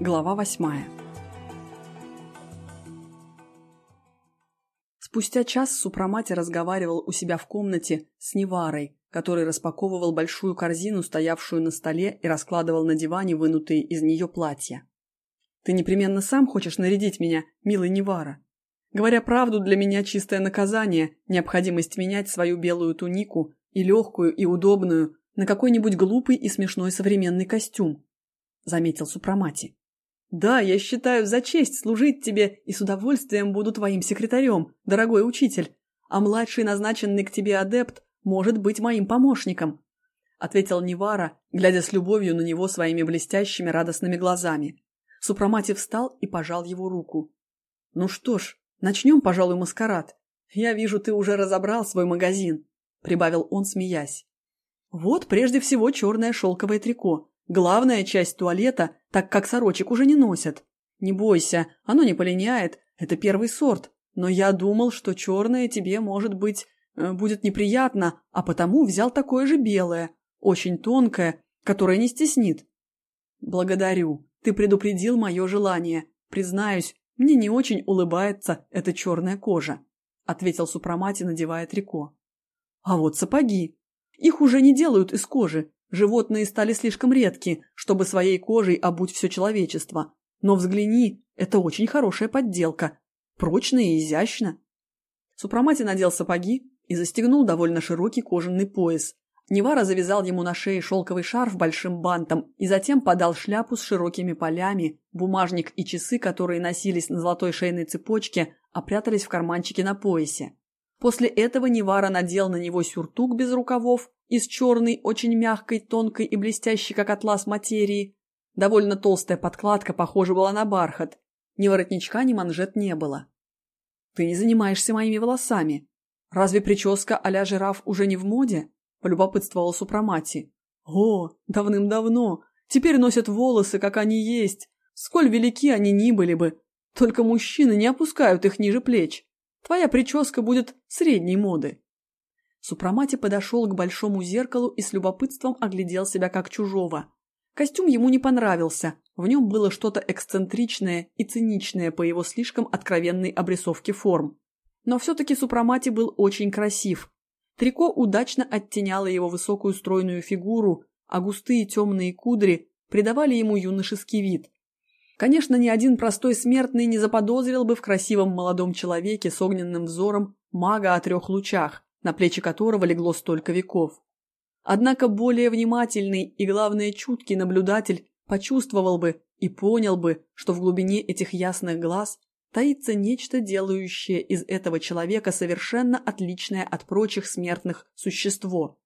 Глава восьмая Спустя час Супрамати разговаривал у себя в комнате с Неварой, который распаковывал большую корзину, стоявшую на столе, и раскладывал на диване вынутые из нее платья. «Ты непременно сам хочешь нарядить меня, милый Невара?» Говоря правду, для меня чистое наказание – необходимость менять свою белую тунику и легкую, и удобную на какой-нибудь глупый и смешной современный костюм, – заметил Супрамати. «Да, я считаю за честь служить тебе и с удовольствием буду твоим секретарем, дорогой учитель, а младший назначенный к тебе адепт может быть моим помощником», – ответил Невара, глядя с любовью на него своими блестящими радостными глазами. Супрамати встал и пожал его руку. «Ну что ж, Начнем, пожалуй, маскарад. Я вижу, ты уже разобрал свой магазин», – прибавил он, смеясь. «Вот прежде всего черное шелковое трико. Главная часть туалета, так как сорочек уже не носят. Не бойся, оно не полиняет, это первый сорт. Но я думал, что черное тебе, может быть, э, будет неприятно, а потому взял такое же белое, очень тонкое, которое не стеснит». «Благодарю, ты предупредил мое желание. Признаюсь, «Мне не очень улыбается эта черная кожа», – ответил Супрамати, надевая трико. «А вот сапоги. Их уже не делают из кожи. Животные стали слишком редки, чтобы своей кожей обуть все человечество. Но взгляни, это очень хорошая подделка. Прочно и изящно». Супрамати надел сапоги и застегнул довольно широкий кожаный пояс, Невара завязал ему на шее шелковый шарф большим бантом и затем подал шляпу с широкими полями, бумажник и часы, которые носились на золотой шейной цепочке, опрятались в карманчике на поясе. После этого Невара надел на него сюртук без рукавов из черной, очень мягкой, тонкой и блестящей, как атлас материи. Довольно толстая подкладка похожа была на бархат. Ни воротничка, ни манжет не было. «Ты не занимаешься моими волосами. Разве прическа а-ля жираф уже не в моде?» – полюбопытствовал Супрамати. «О, давным-давно. Теперь носят волосы, как они есть. Сколь велики они ни были бы. Только мужчины не опускают их ниже плеч. Твоя прическа будет средней моды». Супрамати подошел к большому зеркалу и с любопытством оглядел себя как чужого. Костюм ему не понравился, в нем было что-то эксцентричное и циничное по его слишком откровенной обрисовке форм. Но все-таки Супрамати был очень красив, Трико удачно оттеняло его высокую стройную фигуру, а густые темные кудри придавали ему юношеский вид. Конечно, ни один простой смертный не заподозрил бы в красивом молодом человеке с огненным взором мага о трех лучах, на плечи которого легло столько веков. Однако более внимательный и, главное, чуткий наблюдатель почувствовал бы и понял бы, что в глубине этих ясных глаз таится нечто, делающее из этого человека совершенно отличное от прочих смертных существо.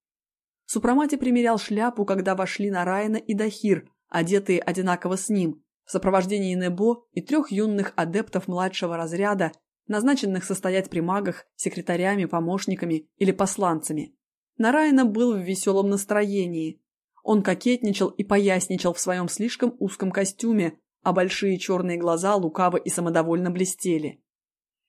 Супрамати примерял шляпу, когда вошли на Райна и Дахир, одетые одинаково с ним, в сопровождении Небо и трех юных адептов младшего разряда, назначенных состоять при магах, секретарями, помощниками или посланцами. Нарайна был в веселом настроении. Он кокетничал и поясничал в своем слишком узком костюме, а большие черные глаза лукаво и самодовольно блестели.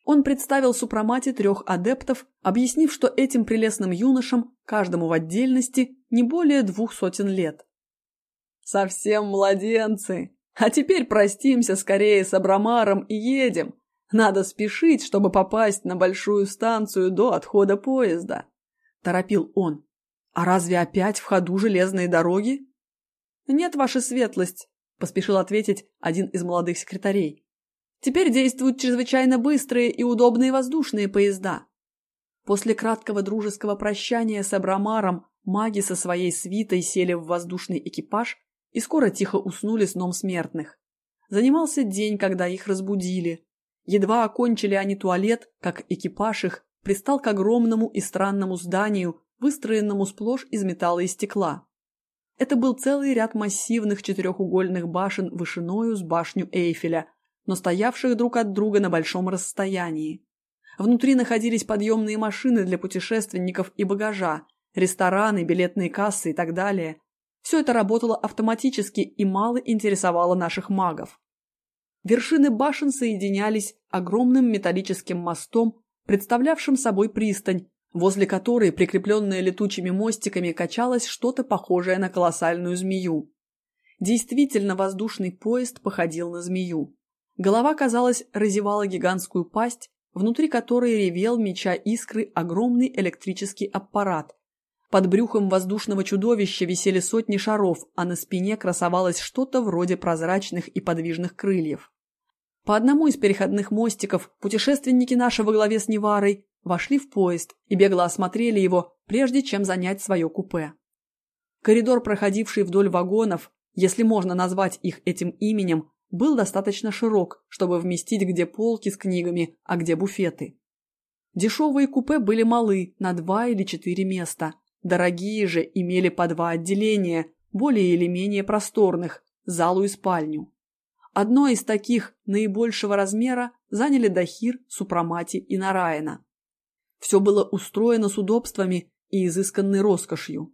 Он представил супрамате трех адептов, объяснив, что этим прелестным юношам, каждому в отдельности, не более двух сотен лет. «Совсем младенцы! А теперь простимся скорее с Абрамаром и едем. Надо спешить, чтобы попасть на большую станцию до отхода поезда», – торопил он. «А разве опять в ходу железные дороги?» «Нет, ваша светлость, – поспешил ответить один из молодых секретарей. «Теперь действуют чрезвычайно быстрые и удобные воздушные поезда». После краткого дружеского прощания с Абрамаром маги со своей свитой сели в воздушный экипаж и скоро тихо уснули сном смертных. Занимался день, когда их разбудили. Едва окончили они туалет, как экипаж их пристал к огромному и странному зданию, выстроенному сплошь из металла и стекла. Это был целый ряд массивных четырехугольных башен вышиною с башню Эйфеля, но стоявших друг от друга на большом расстоянии. Внутри находились подъемные машины для путешественников и багажа, рестораны, билетные кассы и так далее. Все это работало автоматически и мало интересовало наших магов. Вершины башен соединялись огромным металлическим мостом, представлявшим собой пристань, возле которой, прикрепленное летучими мостиками, качалось что-то похожее на колоссальную змею. Действительно, воздушный поезд походил на змею. Голова, казалось, разевала гигантскую пасть, внутри которой ревел меча искры огромный электрический аппарат. Под брюхом воздушного чудовища висели сотни шаров, а на спине красовалось что-то вроде прозрачных и подвижных крыльев. По одному из переходных мостиков путешественники наши во главе с Неварой вошли в поезд и бегло осмотрели его, прежде чем занять свое купе. Коридор, проходивший вдоль вагонов, если можно назвать их этим именем, был достаточно широк, чтобы вместить где полки с книгами, а где буфеты. Дешевые купе были малы, на два или четыре места. Дорогие же имели по два отделения, более или менее просторных, залу и спальню. Одно из таких, наибольшего размера, заняли Дахир, Супрамати и Нараина. Все было устроено с удобствами и изысканной роскошью.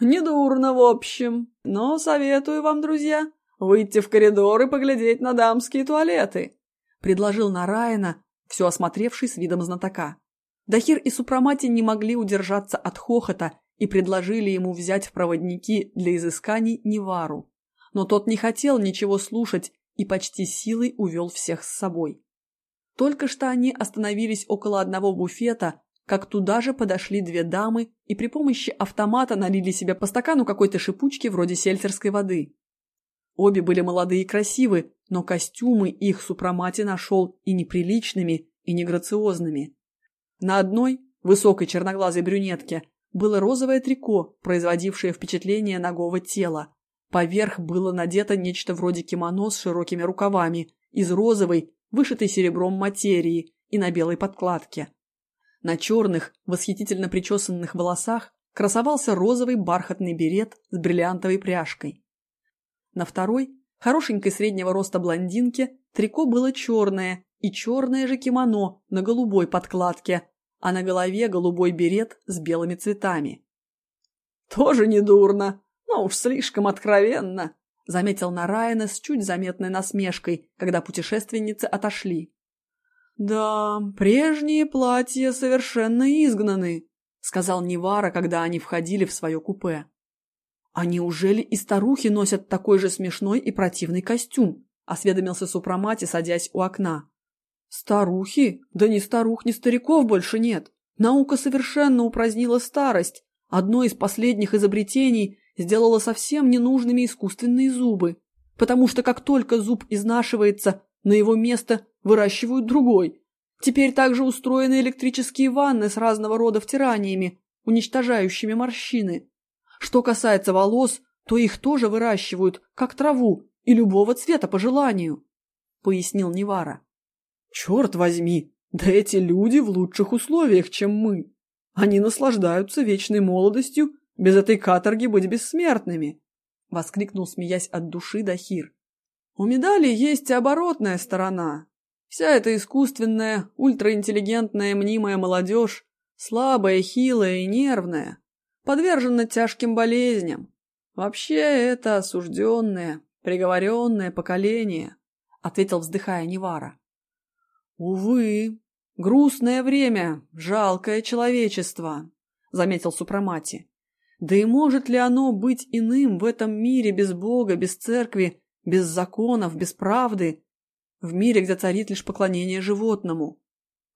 «Недурно, в общем, но советую вам, друзья, выйти в коридор и поглядеть на дамские туалеты», предложил Нараина, все осмотревший с видом знатока. Дахир и Супрамати не могли удержаться от хохота и предложили ему взять в проводники для изысканий Невару. Но тот не хотел ничего слушать и почти силой увел всех с собой. Только что они остановились около одного буфета, как туда же подошли две дамы и при помощи автомата налили себе по стакану какой-то шипучки вроде сельтерской воды. Обе были молодые и красивы, но костюмы их супромати нашел и неприличными, и неграциозными. На одной, высокой черноглазой брюнетке, было розовое трико, производившее впечатление ногого тела. Поверх было надето нечто вроде кимоно с широкими рукавами, из розовой, вышитой серебром материи и на белой подкладке. На черных, восхитительно причесанных волосах красовался розовый бархатный берет с бриллиантовой пряжкой. На второй, хорошенькой среднего роста блондинке, трико было черное и черное же кимоно на голубой подкладке, а на голове голубой берет с белыми цветами. «Тоже недурно, но уж слишком откровенно», — заметил Нараяна с чуть заметной насмешкой, когда путешественницы отошли. «Да, прежние платья совершенно изгнаны», — сказал Невара, когда они входили в свое купе. «А неужели и старухи носят такой же смешной и противный костюм?» – осведомился Супрамати, садясь у окна. «Старухи? Да ни старух, ни стариков больше нет. Наука совершенно упразднила старость. Одно из последних изобретений сделало совсем ненужными искусственные зубы. Потому что как только зуб изнашивается, на его место выращивают другой. Теперь также устроены электрические ванны с разного рода втираниями, уничтожающими морщины. Что касается волос, то их тоже выращивают, как траву, и любого цвета по желанию», — пояснил Невара. «Черт возьми, да эти люди в лучших условиях, чем мы. Они наслаждаются вечной молодостью, без этой каторги быть бессмертными», — воскликнул, смеясь от души Дахир. «У медали есть оборотная сторона. Вся эта искусственная, ультраинтеллигентная мнимая молодежь, слабая, хилая и нервная, подвержена тяжким болезням. Вообще это осужденное, приговоренное поколение, ответил вздыхая Невара. Увы, грустное время, жалкое человечество, заметил Супрамати. Да и может ли оно быть иным в этом мире без Бога, без церкви, без законов, без правды, в мире, где царит лишь поклонение животному?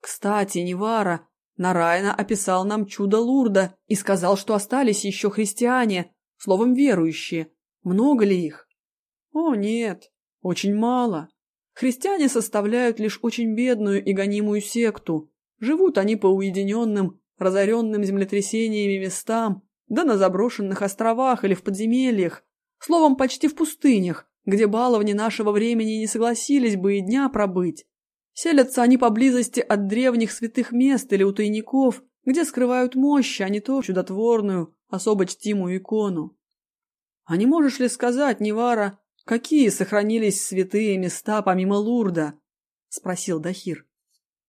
Кстати, Невара, Нарайна описал нам чудо Лурда и сказал, что остались еще христиане, словом, верующие. Много ли их? О, нет, очень мало. Христиане составляют лишь очень бедную и гонимую секту. Живут они по уединенным, разоренным землетрясениями местам, да на заброшенных островах или в подземельях, словом, почти в пустынях, где баловни нашего времени не согласились бы и дня пробыть. Селятся они поблизости от древних святых мест или у тайников, где скрывают мощь, а не то чудотворную, особо чтимую икону. А не можешь ли сказать, Невара, какие сохранились святые места помимо Лурда? Спросил Дахир.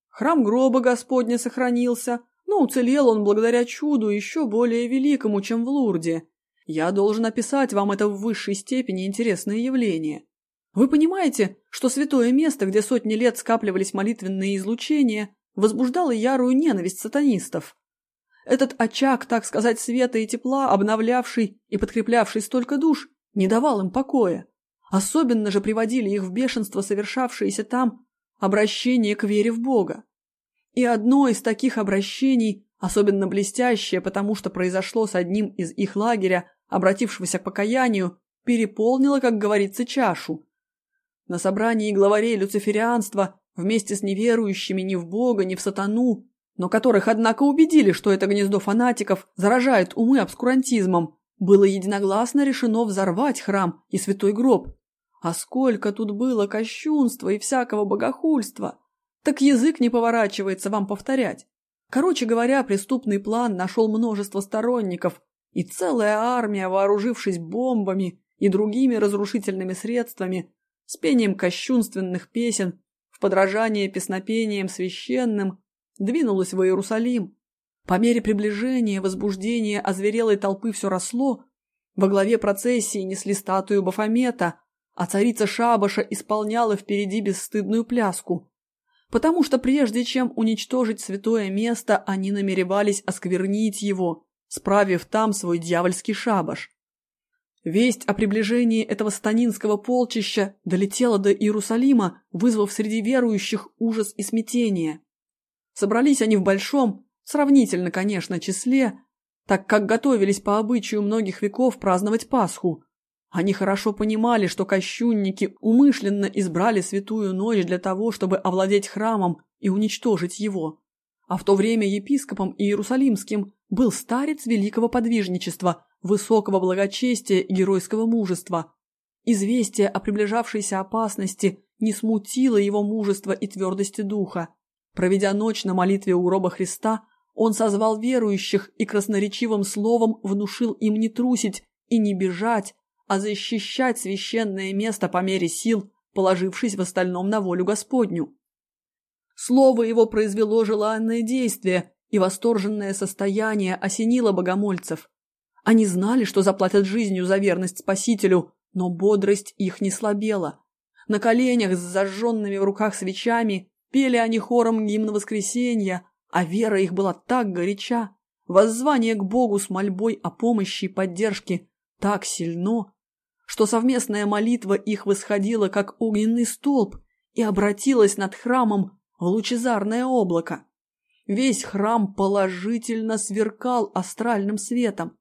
Храм гроба Господня сохранился, но уцелел он благодаря чуду еще более великому, чем в Лурде. Я должен описать вам это в высшей степени интересное явление. Вы понимаете, что святое место, где сотни лет скапливались молитвенные излучения, возбуждало ярую ненависть сатанистов? Этот очаг, так сказать, света и тепла, обновлявший и подкреплявший столько душ, не давал им покоя. Особенно же приводили их в бешенство совершавшиеся там обращения к вере в Бога. И одно из таких обращений, особенно блестящее, потому что произошло с одним из их лагеря, обратившегося к покаянию, переполнило, как говорится, чашу. На собрании главарей люциферианства вместе с неверующими ни в Бога, ни в сатану, но которых, однако, убедили, что это гнездо фанатиков заражает умы обскурантизмом, было единогласно решено взорвать храм и святой гроб. А сколько тут было кощунства и всякого богохульства! Так язык не поворачивается вам повторять. Короче говоря, преступный план нашел множество сторонников, и целая армия, вооружившись бомбами и другими разрушительными средствами, с пением кощунственных песен, в подражание песнопениям священным, двинулась в Иерусалим. По мере приближения возбуждение озверелой толпы все росло. Во главе процессии несли статую Бафомета, а царица Шабаша исполняла впереди бесстыдную пляску. Потому что прежде чем уничтожить святое место, они намеревались осквернить его, справив там свой дьявольский шабаш. Весть о приближении этого станинского полчища долетела до Иерусалима, вызвав среди верующих ужас и смятение. Собрались они в большом, сравнительно, конечно, числе, так как готовились по обычаю многих веков праздновать Пасху. Они хорошо понимали, что кощунники умышленно избрали святую ночь для того, чтобы овладеть храмом и уничтожить его. А в то время епископом Иерусалимским был старец великого подвижничества, высокого благочестия и геройского мужества. Известие о приближавшейся опасности не смутило его мужества и твердости духа. Проведя ночь на молитве у гроба Христа, он созвал верующих и красноречивым словом внушил им не трусить и не бежать, а защищать священное место по мере сил, положившись в остальном на волю Господню. Слово его произвело желанное действие, и восторженное состояние осенило богомольцев. Они знали, что заплатят жизнью за верность Спасителю, но бодрость их не слабела. На коленях с зажженными в руках свечами Пели они хором гимн воскресенья, а вера их была так горяча, воззвание к Богу с мольбой о помощи и поддержке так сильно, что совместная молитва их восходила, как огненный столб, и обратилась над храмом в лучезарное облако. Весь храм положительно сверкал астральным светом.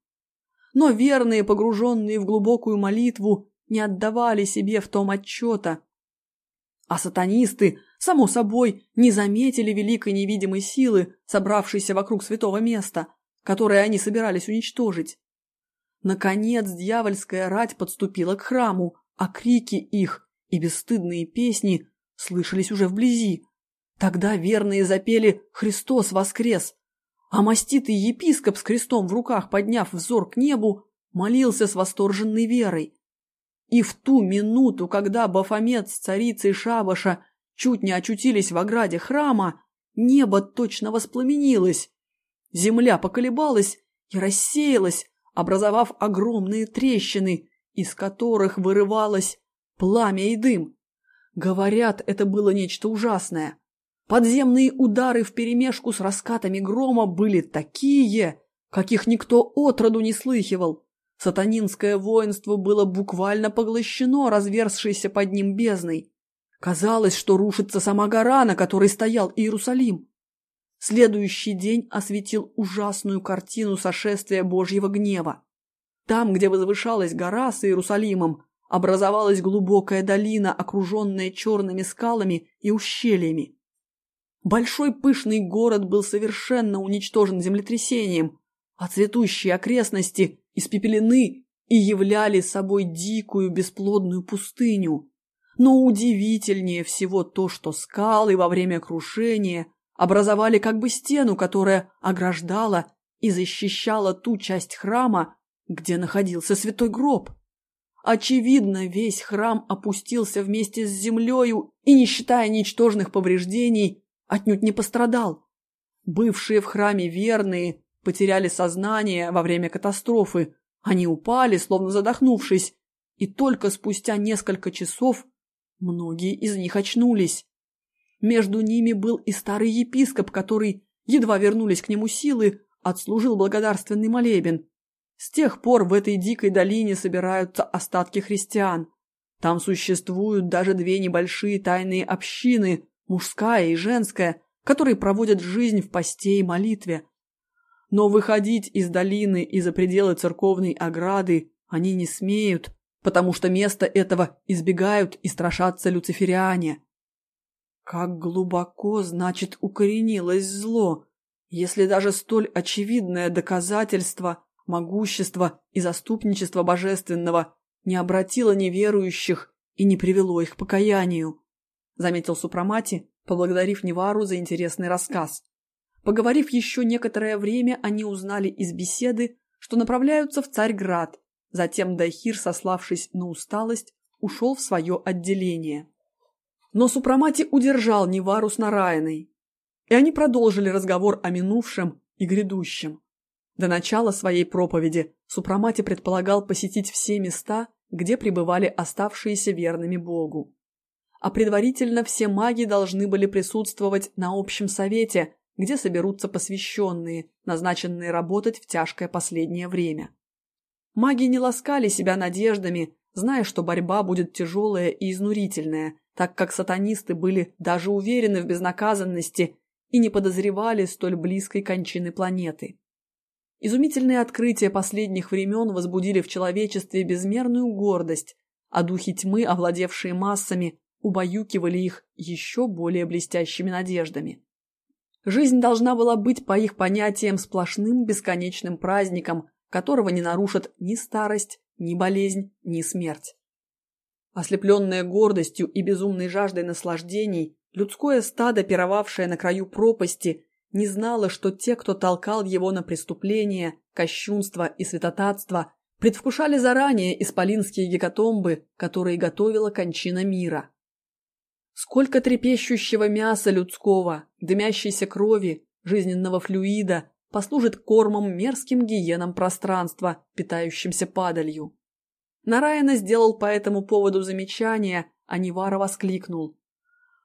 Но верные, погруженные в глубокую молитву, не отдавали себе в том отчета. А сатанисты само собой, не заметили великой невидимой силы, собравшейся вокруг святого места, которое они собирались уничтожить. Наконец дьявольская рать подступила к храму, а крики их и бесстыдные песни слышались уже вблизи. Тогда верные запели «Христос воскрес!», а маститый епископ с крестом в руках, подняв взор к небу, молился с восторженной верой. И в ту минуту, когда Бафомет с царицей Шабаша чуть не очутились в ограде храма, небо точно воспламенилось. Земля поколебалась и рассеялась, образовав огромные трещины, из которых вырывалось пламя и дым. Говорят, это было нечто ужасное. Подземные удары вперемешку с раскатами грома были такие, каких никто отроду не слыхивал. Сатанинское воинство было буквально поглощено разверзшейся под ним бездной. Казалось, что рушится сама гора, на которой стоял Иерусалим. Следующий день осветил ужасную картину сошествия Божьего гнева. Там, где возвышалась гора с Иерусалимом, образовалась глубокая долина, окруженная черными скалами и ущельями. Большой пышный город был совершенно уничтожен землетрясением, а цветущие окрестности испепелены и являли собой дикую бесплодную пустыню. Но удивительнее всего то, что скалы во время крушения образовали как бы стену, которая ограждала и защищала ту часть храма, где находился святой гроб. Очевидно, весь храм опустился вместе с землею и, не считая ничтожных повреждений, отнюдь не пострадал. Бывшие в храме верные потеряли сознание во время катастрофы. Они упали, словно задохнувшись, и только спустя несколько часов Многие из них очнулись. Между ними был и старый епископ, который, едва вернулись к нему силы, отслужил благодарственный молебен. С тех пор в этой дикой долине собираются остатки христиан. Там существуют даже две небольшие тайные общины, мужская и женская, которые проводят жизнь в посте и молитве. Но выходить из долины и за пределы церковной ограды они не смеют, потому что место этого избегают и страшатся люцифериане. Как глубоко, значит, укоренилось зло, если даже столь очевидное доказательство могущества и заступничества божественного не обратило неверующих и не привело их к покаянию, заметил Супрамати, поблагодарив Невару за интересный рассказ. Поговорив еще некоторое время, они узнали из беседы, что направляются в Царьград, затем Дайхир, сославшись на усталость, ушел в свое отделение. Но Супрамати удержал Невару с Нараяной, и они продолжили разговор о минувшем и грядущем. До начала своей проповеди Супрамати предполагал посетить все места, где пребывали оставшиеся верными Богу. А предварительно все маги должны были присутствовать на общем совете, где соберутся посвященные, назначенные работать в тяжкое последнее время. Маги не ласкали себя надеждами, зная, что борьба будет тяжелая и изнурительная, так как сатанисты были даже уверены в безнаказанности и не подозревали столь близкой кончины планеты. Изумительные открытия последних времен возбудили в человечестве безмерную гордость, а духи тьмы, овладевшие массами, убаюкивали их еще более блестящими надеждами. Жизнь должна была быть, по их понятиям, сплошным бесконечным праздником, которого не нарушат ни старость, ни болезнь, ни смерть. Ослепленное гордостью и безумной жаждой наслаждений, людское стадо, пировавшее на краю пропасти, не знало, что те, кто толкал его на преступления, кощунство и святотатство, предвкушали заранее исполинские гекатомбы, которые готовила кончина мира. Сколько трепещущего мяса людского, дымящейся крови, жизненного флюида послужит кормом мерзким гиенам пространства, питающимся падалью. Нараяна сделал по этому поводу замечание, а Нивара воскликнул.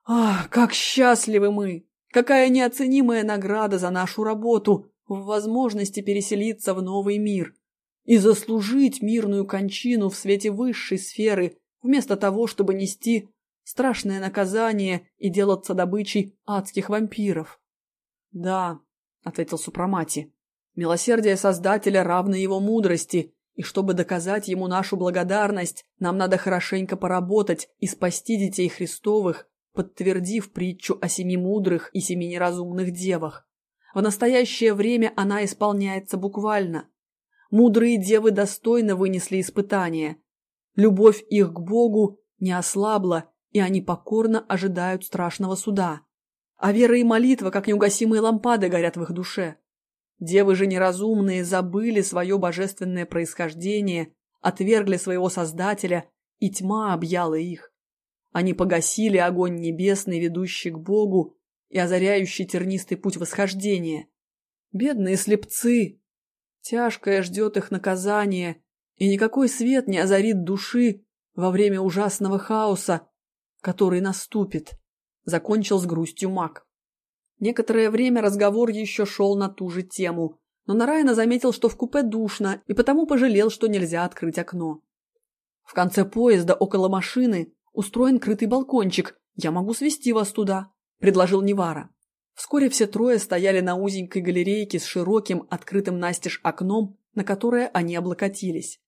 «Ах, как счастливы мы! Какая неоценимая награда за нашу работу в возможности переселиться в новый мир и заслужить мирную кончину в свете высшей сферы, вместо того, чтобы нести страшное наказание и делаться добычей адских вампиров. Да, ответил Супрамати. Милосердие Создателя равно его мудрости, и чтобы доказать ему нашу благодарность, нам надо хорошенько поработать и спасти детей Христовых, подтвердив притчу о семи мудрых и семи неразумных девах. В настоящее время она исполняется буквально. Мудрые девы достойно вынесли испытание. Любовь их к Богу не ослабла, и они покорно ожидают страшного суда. А вера и молитва, как неугасимые лампады, горят в их душе. Девы же неразумные забыли свое божественное происхождение, отвергли своего Создателя, и тьма объяла их. Они погасили огонь небесный, ведущий к Богу и озаряющий тернистый путь восхождения. Бедные слепцы! Тяжкое ждет их наказание, и никакой свет не озарит души во время ужасного хаоса, который наступит закончил с грустью маг. Некоторое время разговор еще шел на ту же тему, но Нарайна заметил, что в купе душно, и потому пожалел, что нельзя открыть окно. В конце поезда около машины устроен крытый балкончик. Я могу свести вас туда, предложил Невара. Вскоре все трое стояли на узенькой галерейке с широким, открытым настежь окном, на которое они облокотились.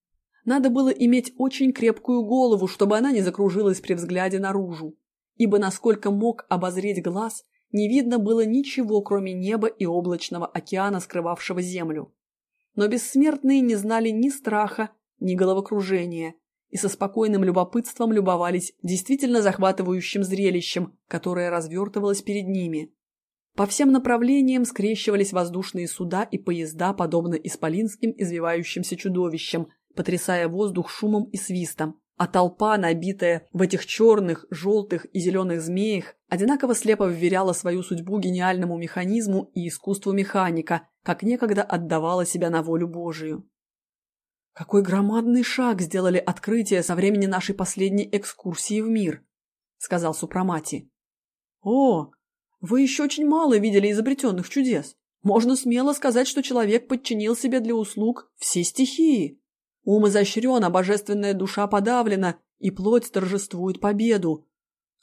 Надо было иметь очень крепкую голову, чтобы она не закружилась при взгляде наружу ибо, насколько мог обозреть глаз, не видно было ничего, кроме неба и облачного океана, скрывавшего землю. Но бессмертные не знали ни страха, ни головокружения, и со спокойным любопытством любовались действительно захватывающим зрелищем, которое развертывалось перед ними. По всем направлениям скрещивались воздушные суда и поезда, подобно исполинским извивающимся чудовищам, потрясая воздух шумом и свистом, а толпа, набитая в этих черных, желтых и зеленых змеях, одинаково слепо вверяла свою судьбу гениальному механизму и искусству механика, как некогда отдавала себя на волю Божию. Какой громадный шаг сделали открытия со времени нашей последней экскурсии в мир, сказал Супрамати. О, вы еще очень мало видели изобретенных чудес. Можно смело сказать, что человек подчинил себе для услуг все стихии. Ум изощрен, а божественная душа подавлена, и плоть торжествует победу.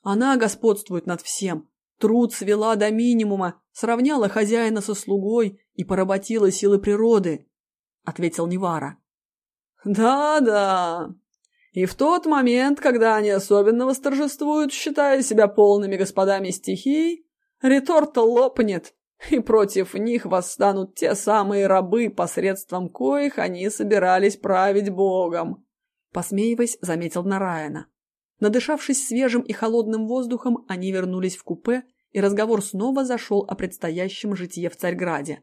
Она господствует над всем. Труд свела до минимума, сравняла хозяина со слугой и поработила силы природы, — ответил Невара. «Да-да. И в тот момент, когда они особенно восторжествуют, считая себя полными господами стихий, реторта лопнет, и против них восстанут те самые рабы, посредством коих они собирались править богом», — посмеиваясь, заметил Нараина. Надышавшись свежим и холодным воздухом, они вернулись в купе, и разговор снова зашел о предстоящем житье в Царьграде.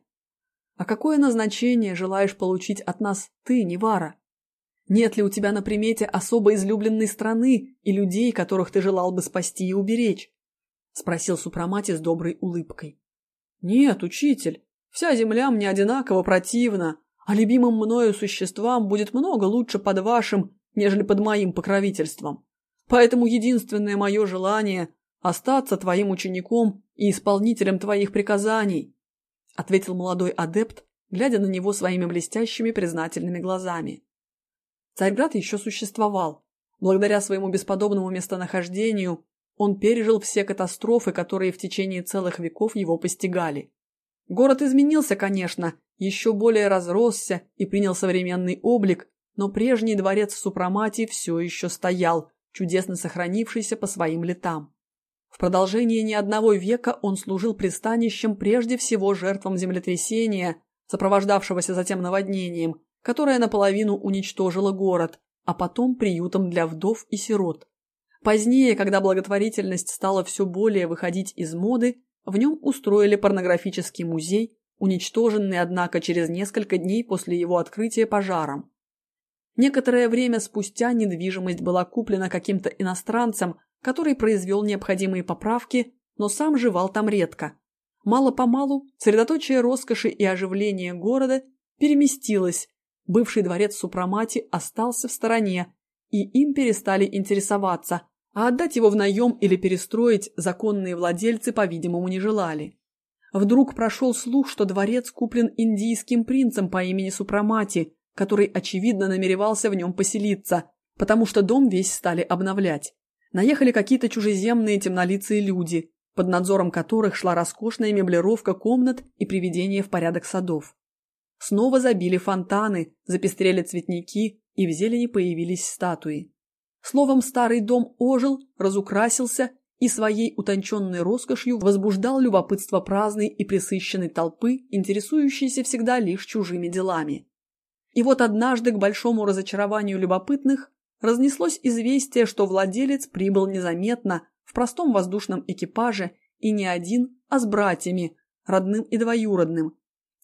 «А какое назначение желаешь получить от нас ты, Невара? Нет ли у тебя на примете особо излюбленной страны и людей, которых ты желал бы спасти и уберечь?» — спросил Супрамати с доброй улыбкой. «Нет, учитель, вся земля мне одинаково противна, а любимым мною существам будет много лучше под вашим, нежели под моим покровительством. Поэтому единственное мое желание – остаться твоим учеником и исполнителем твоих приказаний», – ответил молодой адепт, глядя на него своими блестящими признательными глазами. Царьград еще существовал. Благодаря своему бесподобному местонахождению он пережил все катастрофы, которые в течение целых веков его постигали. Город изменился, конечно, еще более разросся и принял современный облик, но прежний дворец в Супрамати все еще стоял, чудесно сохранившийся по своим летам. В продолжении ни одного века он служил пристанищем прежде всего жертвам землетрясения, сопровождавшегося затем наводнением, которое наполовину уничтожило город, а потом приютом для вдов и сирот. Позднее, когда благотворительность стала все более выходить из моды, в нем устроили порнографический музей, уничтоженный, однако, через несколько дней после его открытия пожаром. Некоторое время спустя недвижимость была куплена каким-то иностранцем, который произвел необходимые поправки, но сам жевал там редко. Мало-помалу средоточие роскоши и оживления города переместилось, бывший дворец Супрамати остался в стороне, и им перестали интересоваться, а отдать его в наем или перестроить законные владельцы, по-видимому, не желали. Вдруг прошел слух, что дворец куплен индийским принцем по имени Супрамати, который, очевидно, намеревался в нем поселиться, потому что дом весь стали обновлять. Наехали какие-то чужеземные темнолицые люди, под надзором которых шла роскошная меблировка комнат и приведение в порядок садов. Снова забили фонтаны, запестрели цветники, и в зелени появились статуи. Словом, старый дом ожил, разукрасился и своей утонченной роскошью возбуждал любопытство праздной и пресыщенной толпы, интересующейся всегда лишь чужими делами. И вот однажды, к большому разочарованию любопытных, разнеслось известие, что владелец прибыл незаметно в простом воздушном экипаже и не один, а с братьями, родным и двоюродным.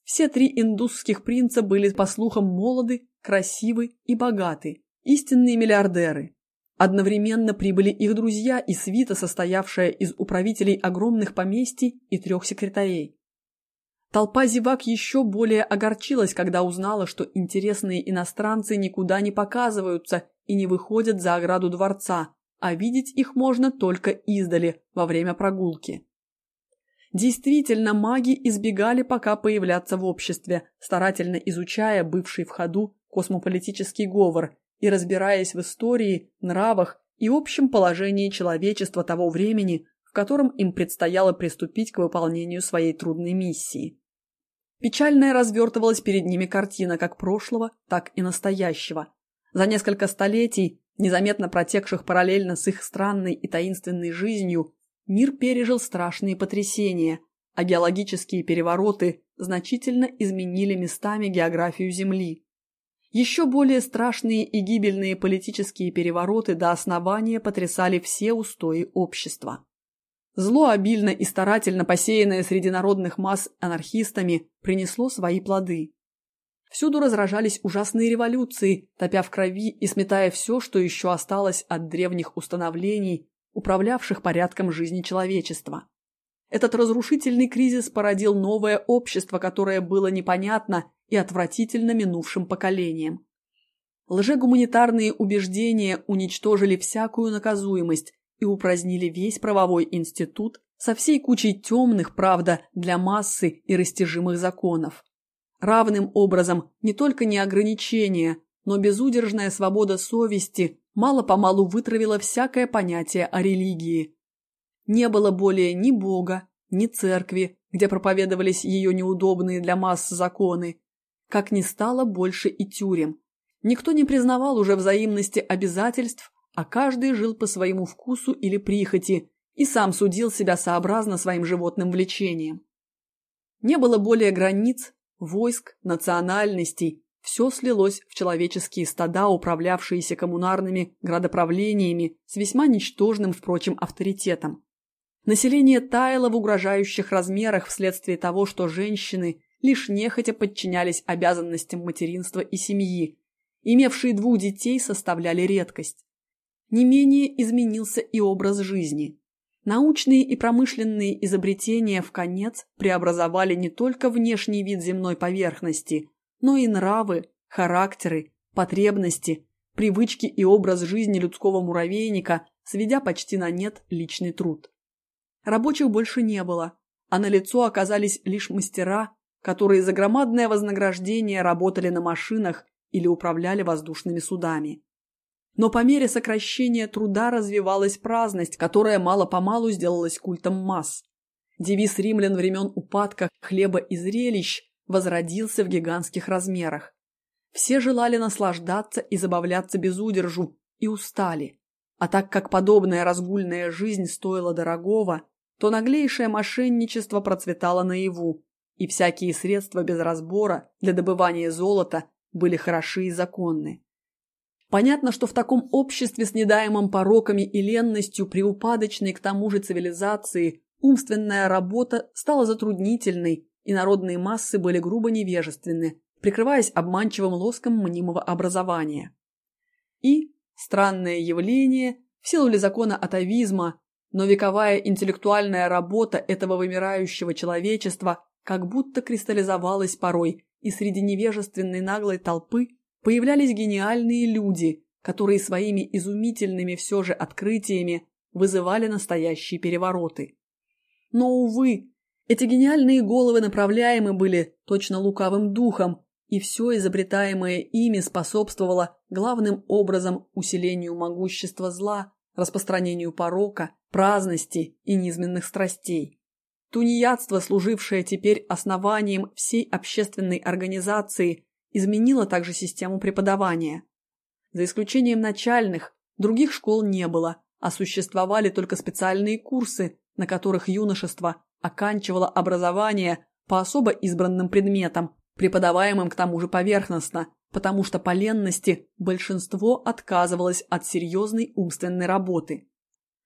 Все три индусских принца были, по слухам, молоды, красивы и богаты, истинные миллиардеры. Одновременно прибыли их друзья и свита, состоявшая из управителей огромных поместий и трех секретарей. Толпа зевак еще более огорчилась, когда узнала, что интересные иностранцы никуда не показываются и не выходят за ограду дворца, а видеть их можно только издали во время прогулки. Действительно, маги избегали пока появляться в обществе, старательно изучая бывший в ходу космополитический говор и разбираясь в истории, нравах и общем положении человечества того времени, в котором им предстояло приступить к выполнению своей трудной миссии. Печальная развертывалась перед ними картина как прошлого, так и настоящего. За несколько столетий, незаметно протекших параллельно с их странной и таинственной жизнью, мир пережил страшные потрясения, а геологические перевороты значительно изменили местами географию Земли. Еще более страшные и гибельные политические перевороты до основания потрясали все устои общества. Зло, обильно и старательно посеянное среди народных масс анархистами, принесло свои плоды. Всюду разражались ужасные революции, топя в крови и сметая все, что еще осталось от древних установлений, управлявших порядком жизни человечества. Этот разрушительный кризис породил новое общество, которое было непонятно и отвратительно минувшим поколениям. Лжегуманитарные убеждения уничтожили всякую наказуемость и упразднили весь правовой институт, со всей кучей темных, правда, для массы и растяжимых законов. Равным образом не только не ограничения, но безудержная свобода совести мало-помалу вытравила всякое понятие о религии. Не было более ни Бога, ни церкви, где проповедовались ее неудобные для масс законы, как не стало больше и тюрем. Никто не признавал уже взаимности обязательств, а каждый жил по своему вкусу или прихоти и сам судил себя сообразно своим животным влечением. Не было более границ, войск, национальностей, все слилось в человеческие стада, управлявшиеся коммунарными градоправлениями с весьма ничтожным, впрочем, авторитетом. Население таяло в угрожающих размерах вследствие того, что женщины лишь нехотя подчинялись обязанностям материнства и семьи. Имевшие двух детей составляли редкость. Не менее изменился и образ жизни. Научные и промышленные изобретения в конец преобразовали не только внешний вид земной поверхности, но и нравы, характеры, потребности, привычки и образ жизни людского муравейника, сведя почти на нет личный труд. Рабочих больше не было, а на лицо оказались лишь мастера, которые за громадное вознаграждение работали на машинах или управляли воздушными судами. Но по мере сокращения труда развивалась праздность, которая мало-помалу сделалась культом масс. Девиз римлян времен упадка хлеба и зрелищ возродился в гигантских размерах. Все желали наслаждаться и забавляться без удержу и устали. А так как подобная разгульная жизнь стоила дорогого, то наглейшее мошенничество процветало наяву, и всякие средства без разбора для добывания золота были хороши и законны. Понятно, что в таком обществе с недаемым пороками и ленностью при упадочной к тому же цивилизации умственная работа стала затруднительной, и народные массы были грубо невежественны, прикрываясь обманчивым лоском мнимого образования. И, странное явление, в силу ли закона атовизма, но вековая интеллектуальная работа этого вымирающего человечества как будто кристаллизовалась порой, и среди невежественной наглой толпы появлялись гениальные люди, которые своими изумительными все же открытиями вызывали настоящие перевороты. Но, увы, эти гениальные головы направляемы были точно лукавым духом, и все изобретаемое ими способствовало главным образом усилению могущества зла, распространению порока, праздности и низменных страстей. Тунеядство, служившее теперь основанием всей общественной организации, изменило также систему преподавания. За исключением начальных, других школ не было, а существовали только специальные курсы, на которых юношество оканчивало образование по особо избранным предметам, преподаваемым к тому же поверхностно, потому что по ленности большинство отказывалось от серьезной умственной работы.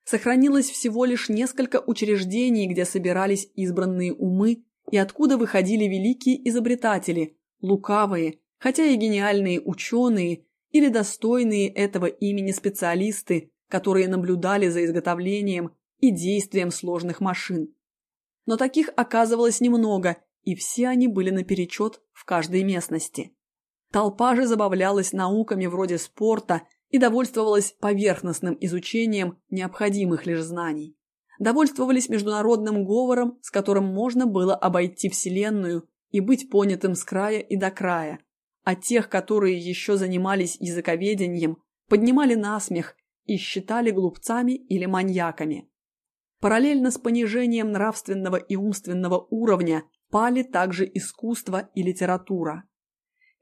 Сохранилось всего лишь несколько учреждений, где собирались избранные умы и откуда выходили великие изобретатели, лукавые, хотя и гениальные ученые или достойные этого имени специалисты, которые наблюдали за изготовлением и действием сложных машин. Но таких оказывалось немного, и все они были наперечет в каждой местности. Толпа же забавлялась науками вроде спорта и довольствовалась поверхностным изучением необходимых лишь знаний. Довольствовались международным говором, с которым можно было обойти Вселенную и быть понятым с края и до края. А тех, которые еще занимались языковедением, поднимали насмех и считали глупцами или маньяками. Параллельно с понижением нравственного и умственного уровня пали также искусство и литература.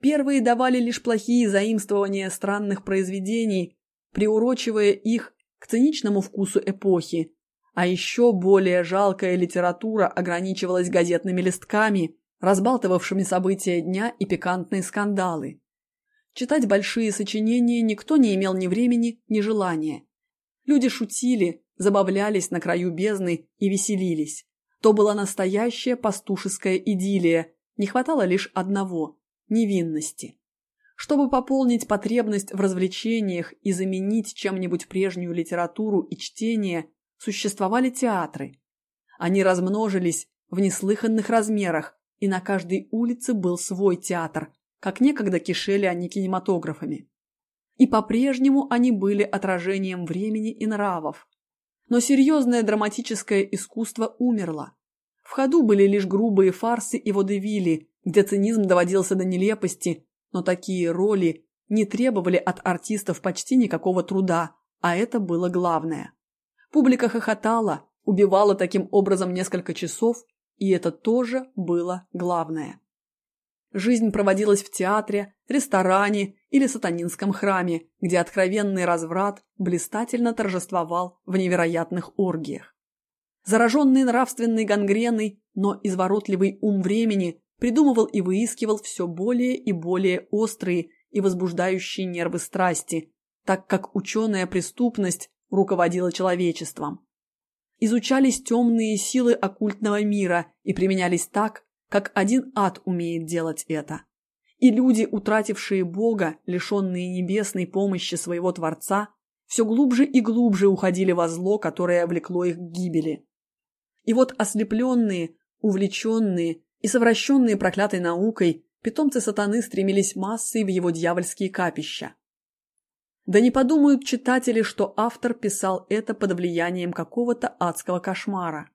Первые давали лишь плохие заимствования странных произведений, приурочивая их к циничному вкусу эпохи, а еще более жалкая литература ограничивалась газетными листками, разбалтывавшими события дня и пикантные скандалы. Читать большие сочинения никто не имел ни времени, ни желания. Люди шутили, забавлялись на краю бездны и веселились. То была настоящая пастушеская идиллия, не хватало лишь одного невинности. Чтобы пополнить потребность в развлечениях и заменить чем-нибудь прежнюю литературу и чтение, существовали театры. Они размножились в неслыханных размерах, и на каждой улице был свой театр, как некогда кишели они кинематографами. И по-прежнему они были отражением времени и нравов. Но серьезное драматическое искусство умерло. В ходу были лишь грубые фарсы и водевили, где цинизм доводился до нелепости, но такие роли не требовали от артистов почти никакого труда, а это было главное. Публика хохотала, убивала таким образом несколько часов, и это тоже было главное. Жизнь проводилась в театре, ресторане или сатанинском храме, где откровенный разврат блистательно торжествовал в невероятных оргиях. Зараженный нравственной гангреной, но изворотливый ум времени придумывал и выискивал все более и более острые и возбуждающие нервы страсти, так как ученая преступность руководила человечеством. Изучались темные силы оккультного мира и применялись так, как один ад умеет делать это. И люди, утратившие Бога, лишенные небесной помощи своего Творца, все глубже и глубже уходили во зло, которое влекло их к гибели. И вот ослепленные, увлеченные и совращенные проклятой наукой, питомцы сатаны стремились массой в его дьявольские капища. Да не подумают читатели, что автор писал это под влиянием какого-то адского кошмара.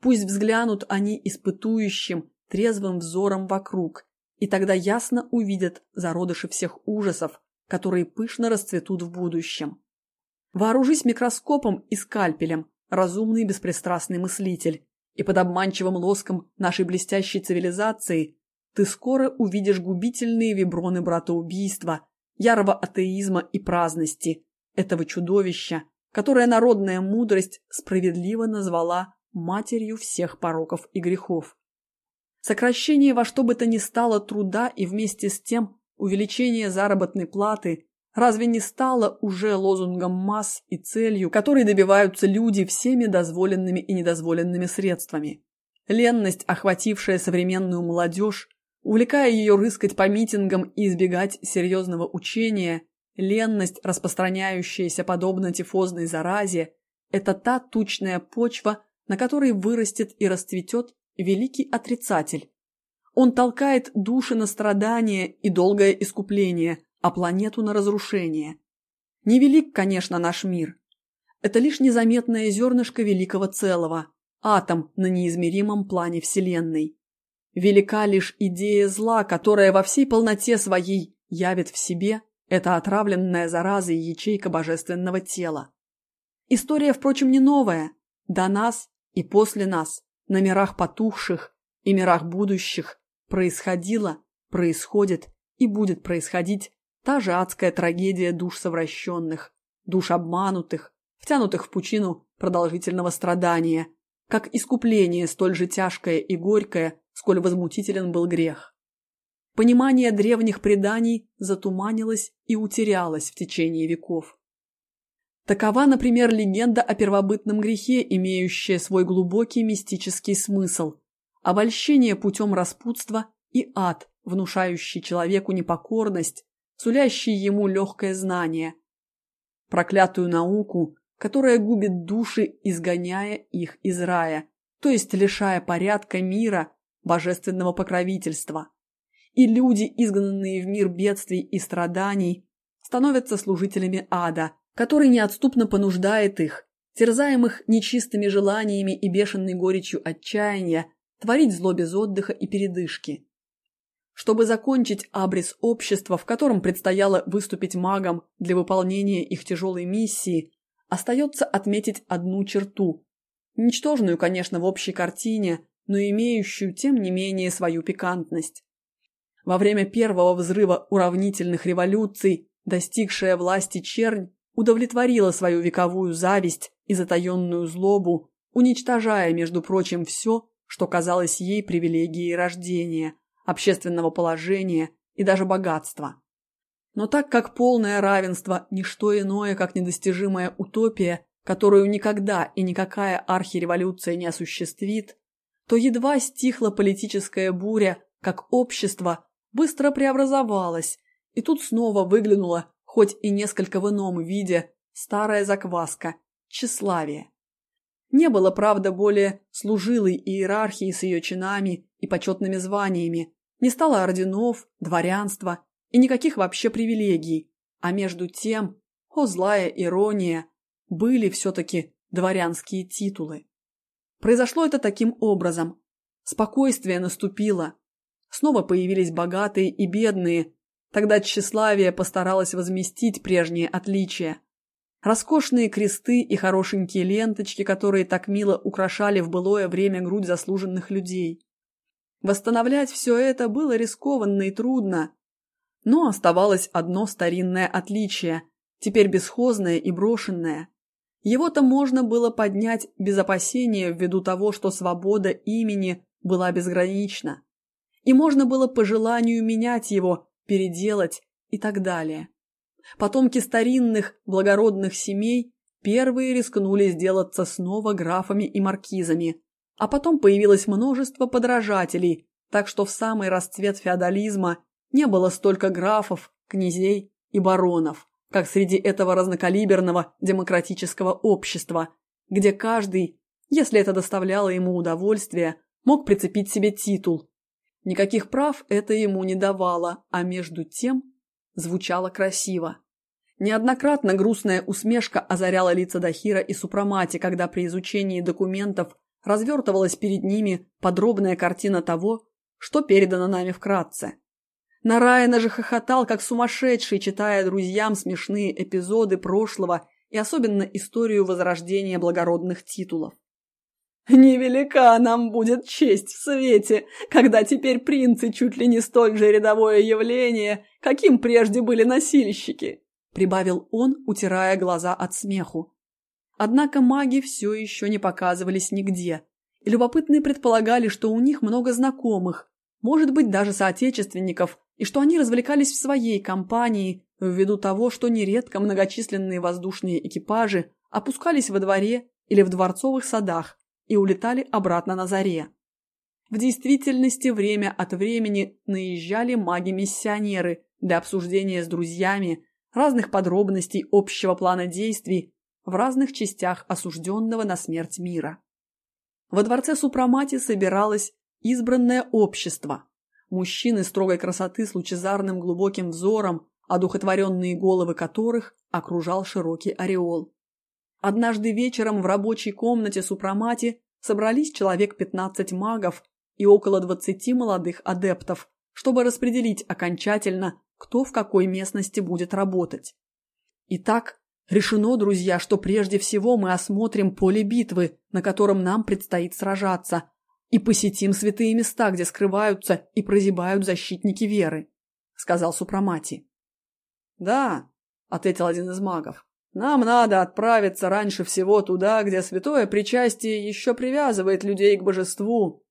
Пусть взглянут они испытующим, трезвым взором вокруг, и тогда ясно увидят зародыши всех ужасов, которые пышно расцветут в будущем. Вооружись микроскопом и скальпелем, разумный беспристрастный мыслитель, и под обманчивым лоском нашей блестящей цивилизации ты скоро увидишь губительные виброны братоубийства, ярого атеизма и праздности, этого чудовища, которое народная мудрость справедливо назвала матерью всех пороков и грехов. Сокращение во что бы то ни стало труда и вместе с тем увеличение заработной платы разве не стало уже лозунгом масс и целью, которой добиваются люди всеми дозволенными и недозволенными средствами? Ленность, охватившая современную молодежь, увлекая ее рыскать по митингам и избегать серьезного учения, ленность, распространяющаяся подобно тифозной заразе, это та тучная почва, на которой вырастет и расцветет великий отрицатель. Он толкает души на страдания и долгое искупление, а планету на разрушение. Невелик, конечно, наш мир. Это лишь незаметное зернышко великого целого, атом на неизмеримом плане Вселенной. Велика лишь идея зла, которая во всей полноте своей явит в себе эта отравленная заразой ячейка божественного тела. История, впрочем, не новая. До нас и после нас на мирах потухших и мирах будущих происходила, происходит и будет происходить та же адская трагедия душ совращенных, душ обманутых, втянутых в пучину продолжительного страдания, как искупление столь же тяжкое и горькое, сколь возмутителен был грех. Понимание древних преданий затуманилось и утерялось в течение веков. Такова, например, легенда о первобытном грехе, имеющая свой глубокий мистический смысл, обольщение путем распутства и ад, внушающий человеку непокорность, сулящий ему легкое знание, проклятую науку, которая губит души, изгоняя их из рая, то есть лишая порядка мира, божественного покровительства. И люди, изгнанные в мир бедствий и страданий, становятся служителями ада – который неотступно понуждает их, терзаемых нечистыми желаниями и бешеной горечью отчаяния, творить зло без отдыха и передышки. Чтобы закончить абрис общества, в котором предстояло выступить магам для выполнения их тяжелой миссии, остается отметить одну черту, ничтожную, конечно, в общей картине, но имеющую, тем не менее, свою пикантность. Во время первого взрыва уравнительных революций, достигшая власти чернь, удовлетворила свою вековую зависть и затаенную злобу, уничтожая, между прочим, все, что казалось ей привилегией рождения, общественного положения и даже богатства. Но так как полное равенство – ничто иное, как недостижимая утопия, которую никогда и никакая архиреволюция не осуществит, то едва стихла политическая буря, как общество быстро преобразовалось, и тут снова выглянула хоть и несколько в ином виде, старая закваска, тщеславие. Не было, правда, более служилой иерархии с ее чинами и почетными званиями, не стало орденов, дворянства и никаких вообще привилегий, а между тем, о злая ирония, были все-таки дворянские титулы. Произошло это таким образом. Спокойствие наступило. Снова появились богатые и бедные. Тогда тщеславие постаралось возместить прежние отличия. Роскошные кресты и хорошенькие ленточки, которые так мило украшали в былое время грудь заслуженных людей. Восстановлять все это было рискованно и трудно. Но оставалось одно старинное отличие, теперь бесхозное и брошенное. Его-то можно было поднять без опасения ввиду того, что свобода имени была безгранична. И можно было по желанию менять его, переделать и так далее. Потомки старинных, благородных семей первые рискнули сделаться снова графами и маркизами, а потом появилось множество подражателей, так что в самый расцвет феодализма не было столько графов, князей и баронов как среди этого разнокалиберного демократического общества, где каждый, если это доставляло ему удовольствие, мог прицепить себе титул. Никаких прав это ему не давало, а между тем звучало красиво. Неоднократно грустная усмешка озаряла лица Дахира и Супрамати, когда при изучении документов развертывалась перед ними подробная картина того, что передано нами вкратце. Нараяна же хохотал, как сумасшедший, читая друзьям смешные эпизоды прошлого и особенно историю возрождения благородных титулов. «Невелика нам будет честь в свете, когда теперь принцы чуть ли не столь же рядовое явление, каким прежде были носильщики», прибавил он, утирая глаза от смеху. Однако маги все еще не показывались нигде, и любопытные предполагали, что у них много знакомых, может быть, даже соотечественников, и что они развлекались в своей компании ввиду того, что нередко многочисленные воздушные экипажи опускались во дворе или в дворцовых садах и улетали обратно на заре. В действительности время от времени наезжали маги-миссионеры для обсуждения с друзьями разных подробностей общего плана действий в разных частях осужденного на смерть мира. Во дворце Супрамати собиралось избранное общество, мужчины строгой красоты с лучезарным глубоким взором, одухотворенные головы которых окружал широкий ореол. Однажды вечером в рабочей комнате Супрамати собрались человек 15 магов и около 20 молодых адептов, чтобы распределить окончательно, кто в какой местности будет работать. Итак, решено, друзья, что прежде всего мы осмотрим поле битвы, на котором нам предстоит сражаться, и посетим святые места, где скрываются и прозябают защитники веры», — сказал Супрамати. «Да», — ответил один из магов, — «нам надо отправиться раньше всего туда, где святое причастие еще привязывает людей к божеству.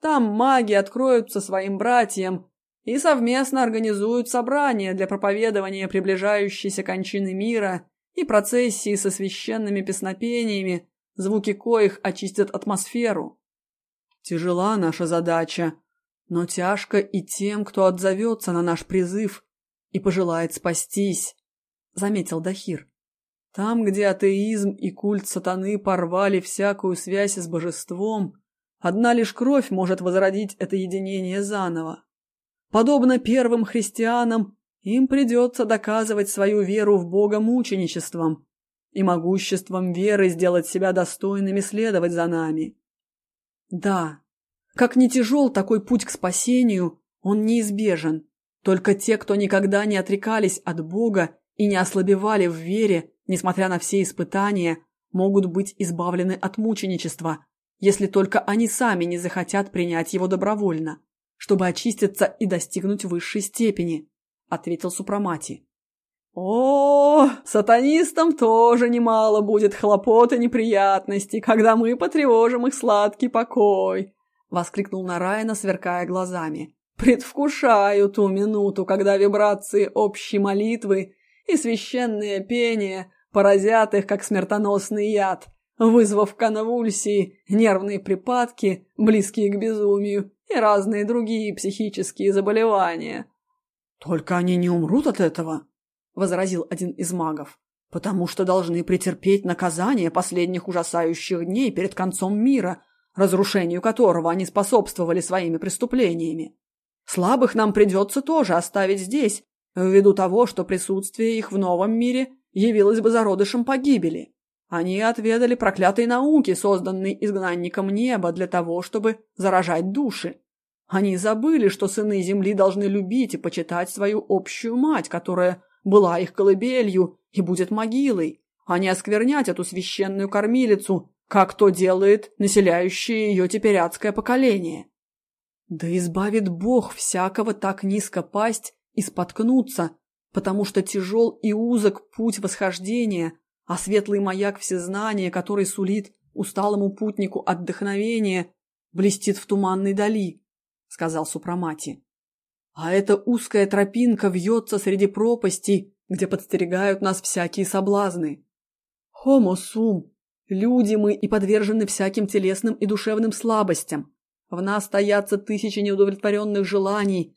Там маги откроются своим братьям и совместно организуют собрания для проповедования приближающейся кончины мира и процессии со священными песнопениями, звуки коих очистят атмосферу. Тяжела наша задача, но тяжко и тем, кто отзовется на наш призыв и пожелает спастись, — заметил Дахир. Там, где атеизм и культ сатаны порвали всякую связь с божеством, одна лишь кровь может возродить это единение заново. Подобно первым христианам, им придется доказывать свою веру в Бога мученичеством и могуществом веры сделать себя достойными следовать за нами. Да, как ни тяжел такой путь к спасению, он неизбежен. Только те, кто никогда не отрекались от Бога и не ослабевали в вере, несмотря на все испытания, могут быть избавлены от мученичества, если только они сами не захотят принять его добровольно, чтобы очиститься и достигнуть высшей степени, ответил Супрамати. О, сатанистам тоже немало будет хлопот и неприятностей, когда мы потревожим их сладкий покой, воскликнул Нараяна, сверкая глазами. Предвкушаю ту минуту, когда вибрации общей молитвы и священное пение поразят их, как смертоносный яд, вызвав конвульсии, нервные припадки, близкие к безумию, и разные другие психические заболевания. Только они не умрут от этого, возразил один из магов, потому что должны претерпеть наказание последних ужасающих дней перед концом мира, разрушению которого они способствовали своими преступлениями. Слабых нам придется тоже оставить здесь, ввиду того, что присутствие их в новом мире явилось бы зародышем погибели. Они отведали проклятой науки, созданной изгнанником неба для того, чтобы заражать души. Они забыли, что сыны земли должны любить и почитать свою общую мать, которая была их колыбелью и будет могилой, а не осквернять эту священную кормилицу, как то делает населяющее ее теперь адское поколение. Да избавит Бог всякого так низко пасть и споткнуться, потому что тяжел и узок путь восхождения, а светлый маяк всезнания, который сулит усталому путнику отдохновение, блестит в туманной дали, — сказал Супрамати. А эта узкая тропинка вьется среди пропастей, где подстерегают нас всякие соблазны. Homo sum. Люди мы и подвержены всяким телесным и душевным слабостям. В нас таятся тысячи неудовлетворенных желаний,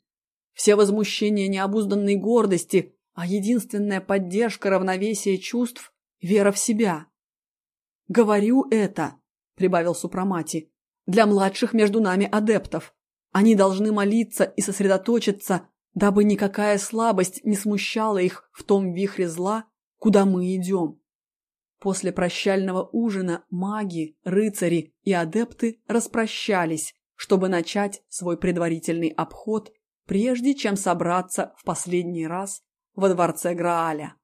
все возмущения необузданной гордости, а единственная поддержка равновесия чувств – вера в себя. «Говорю это», – прибавил Супрамати, – «для младших между нами адептов. Они должны молиться и сосредоточиться, дабы никакая слабость не смущала их в том вихре зла, куда мы идем». После прощального ужина маги, рыцари и адепты распрощались, чтобы начать свой предварительный обход, прежде чем собраться в последний раз во дворце Грааля.